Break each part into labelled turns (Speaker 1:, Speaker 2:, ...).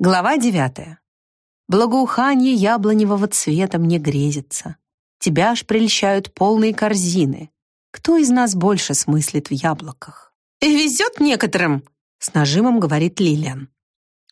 Speaker 1: Глава девятая. Благоухание яблоневого цвета мне грезится. Тебя ж прельщают полные корзины. Кто из нас больше смыслит в яблоках?
Speaker 2: «Везет некоторым», —
Speaker 1: с нажимом говорит Лилиан.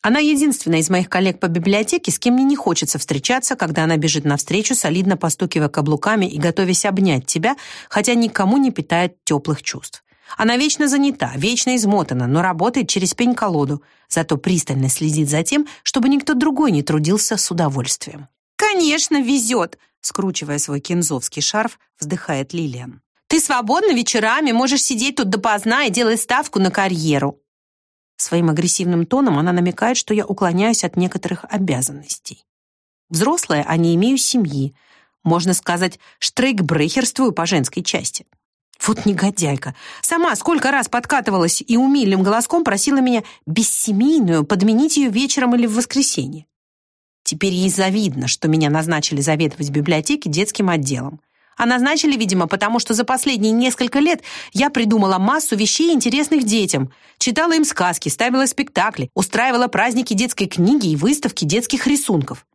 Speaker 1: Она единственная из моих коллег по библиотеке, с кем мне не хочется встречаться, когда она бежит навстречу, солидно постукивая каблуками и готовясь обнять тебя, хотя никому не питает теплых чувств. Она вечно занята, вечно измотана, но работает через пень-колоду, зато пристально следит за тем, чтобы никто другой не трудился с удовольствием.
Speaker 2: «Конечно, везет!»
Speaker 1: скручивая свой кинзовский шарф, вздыхает Лилиан.
Speaker 2: «Ты свободна вечерами, можешь сидеть тут допоздна и делать ставку на карьеру».
Speaker 1: Своим агрессивным тоном она намекает, что я уклоняюсь от некоторых обязанностей. Взрослая, а не имею семьи. Можно сказать, штрейкбрехерствую по женской части. Вот негодяйка. Сама сколько раз подкатывалась и умильным голоском просила меня бессемейную подменить ее вечером или в воскресенье. Теперь ей завидно, что меня назначили заведовать в библиотеке детским отделом. А назначили, видимо, потому что за последние несколько лет я придумала массу вещей, интересных детям. Читала им сказки, ставила спектакли, устраивала праздники детской книги и выставки детских рисунков.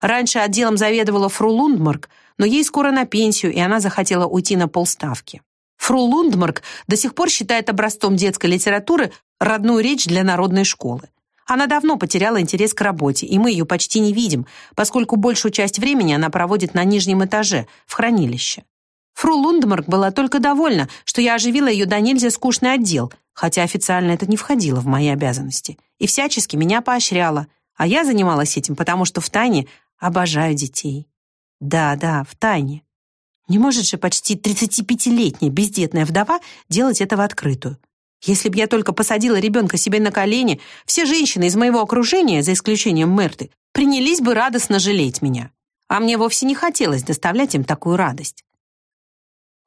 Speaker 1: Раньше отделом заведовала фру Лундмарк, но ей скоро на пенсию, и она захотела уйти на полставки. Фру Лундмарк до сих пор считает образцом детской литературы родную речь для народной школы. Она давно потеряла интерес к работе, и мы ее почти не видим, поскольку большую часть времени она проводит на нижнем этаже, в хранилище. Фру Лундмарк была только довольна, что я оживила ее до нельзя скучный отдел, хотя официально это не входило в мои обязанности, и всячески меня поощряла, а я занималась этим, потому что в тайне обожаю детей. Да, да, в тайне. Не может же почти 35-летняя бездетная вдова делать это в открытую. Если б я только посадила ребенка себе на колени, все женщины из моего окружения, за исключением Мерты, принялись бы радостно жалеть меня. А мне вовсе не хотелось доставлять им такую радость.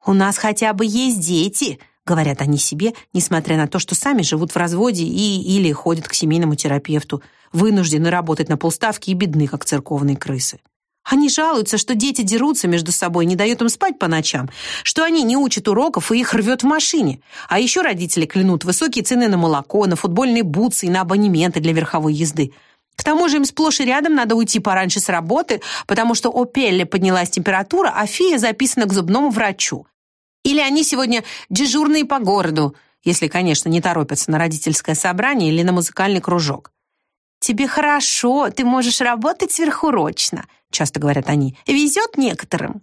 Speaker 1: «У нас хотя бы есть дети», — говорят они себе, несмотря на то, что сами живут в разводе и или ходят к семейному терапевту, вынуждены работать на полставки и бедны, как церковные крысы. Они жалуются, что дети дерутся между собой, не дают им спать по ночам, что они не учат уроков и их рвет в машине. А еще родители клянут высокие цены на молоко, на футбольные бутсы и на абонементы для верховой езды. К тому же им сплошь и рядом надо уйти пораньше с работы, потому что у Пелле поднялась температура, а Фия записана к зубному врачу. Или они сегодня дежурные по городу, если, конечно, не торопятся на родительское собрание или на музыкальный кружок. «Тебе хорошо, ты можешь работать сверхурочно», часто говорят они, «везет некоторым».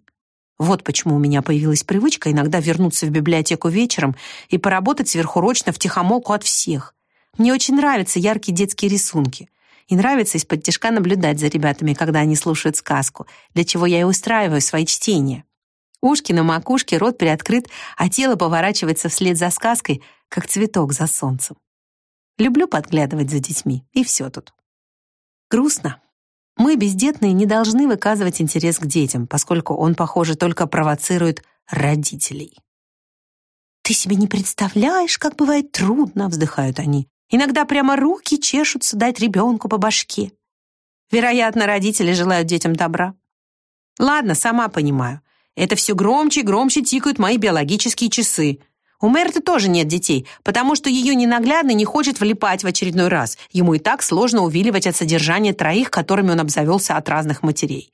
Speaker 1: Вот почему у меня появилась привычка иногда вернуться в библиотеку вечером и поработать сверхурочно в тихомолку от всех. Мне очень нравятся яркие детские рисунки. И нравится из-под тяжка наблюдать за ребятами, когда они слушают сказку, для чего я и устраиваю свои чтения. Ушки на макушке, рот приоткрыт, а тело поворачивается вслед за сказкой, как цветок за солнцем. Люблю подглядывать за детьми, и все тут. Грустно. Мы, бездетные, не должны выказывать интерес к детям, поскольку он, похоже, только провоцирует родителей. «Ты себе не представляешь, как бывает трудно», — вздыхают они. «Иногда прямо руки чешутся дать ребенку по башке». Вероятно, родители желают детям добра. Ладно, сама понимаю. Это все громче и громче тикают мои биологические часы. У Мерты тоже нет детей, потому что ее ненаглядный не хочет влипать в очередной раз. Ему и так сложно увиливать от содержания троих, которыми он обзавелся от разных матерей.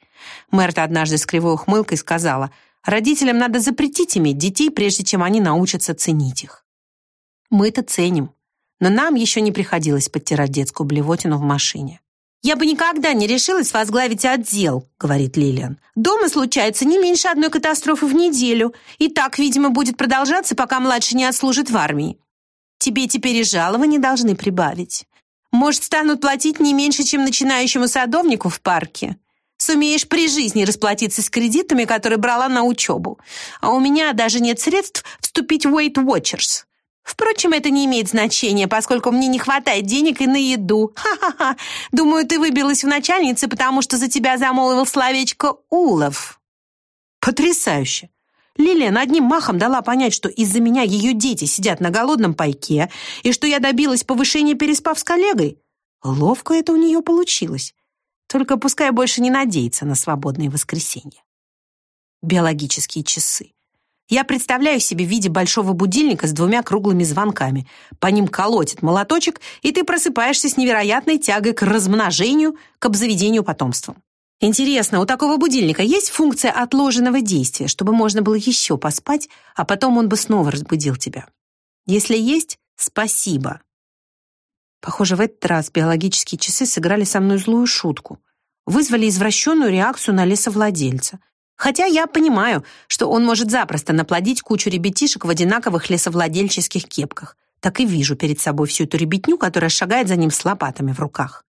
Speaker 1: Мерта однажды с кривой ухмылкой сказала, родителям надо запретить иметь детей, прежде чем они научатся ценить их. Мы это ценим, но нам еще не приходилось подтирать детскую блевотину в машине. «Я бы никогда не решилась возглавить отдел», — говорит Лилиан. «Дома случается не меньше одной катастрофы в неделю. И так, видимо, будет продолжаться, пока младший не отслужит в армии. Тебе теперь и жалования должны прибавить. Может, станут платить не меньше, чем начинающему садовнику в парке. Сумеешь при жизни расплатиться с кредитами, которые брала на учебу. А у меня даже нет средств вступить в Weight Watchers». Впрочем, это не имеет значения, поскольку мне не хватает денег и на еду. Ха-ха-ха. Думаю, ты выбилась в начальнице, потому что за тебя замолвил словечко Улов. Потрясающе. Лилия одним махом дала понять, что из-за меня ее дети сидят на голодном пайке и что я добилась повышения, переспав с коллегой. Ловко это у нее получилось. Только пускай больше не надеется на свободные воскресенья. Биологические часы. Я представляю себе в виде большого будильника с двумя круглыми звонками. По ним колотит молоточек, и ты просыпаешься с невероятной тягой к размножению, к обзаведению потомством. Интересно, у такого будильника есть функция отложенного действия, чтобы можно было еще поспать, а потом он бы снова разбудил тебя? Если есть, спасибо. Похоже, в этот раз биологические часы сыграли со мной злую шутку. Вызвали извращенную реакцию на лесовладельца. Хотя я понимаю, что он может запросто наплодить кучу ребятишек в одинаковых лесовладельческих кепках. Так и вижу перед собой всю эту ребятню, которая шагает за ним с лопатами в руках.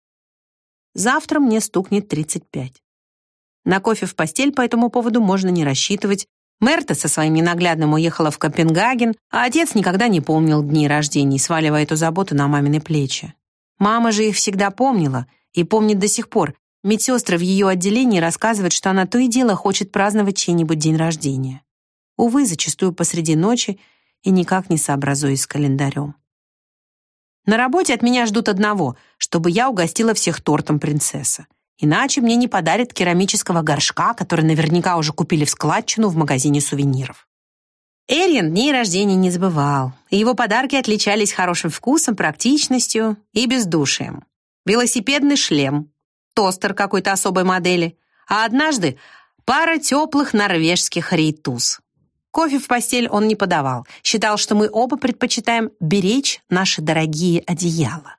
Speaker 1: Завтра мне стукнет 35. На кофе в постель по этому поводу можно не рассчитывать. Мерта со своим ненаглядным уехала в Копенгаген, а отец никогда не помнил дней рождений, сваливая эту заботу на мамины плечи. Мама же их всегда помнила и помнит до сих пор, Медсестры в ее отделении рассказывают, что она то и дело хочет праздновать чей-нибудь день рождения. Увы, зачастую посреди ночи и никак не сообразуясь с календарем. На работе от меня ждут одного, чтобы я угостила всех тортом принцесса. Иначе мне не подарят керамического горшка, который наверняка уже купили в складчину в магазине сувениров. Эриан дней рождения не забывал, и его подарки отличались хорошим вкусом, практичностью и бездушием. Велосипедный шлем, тостер какой-то особой модели, а однажды пара теплых норвежских рейтуз. Кофе в постель он не подавал, считал, что мы оба предпочитаем беречь наши дорогие одеяла.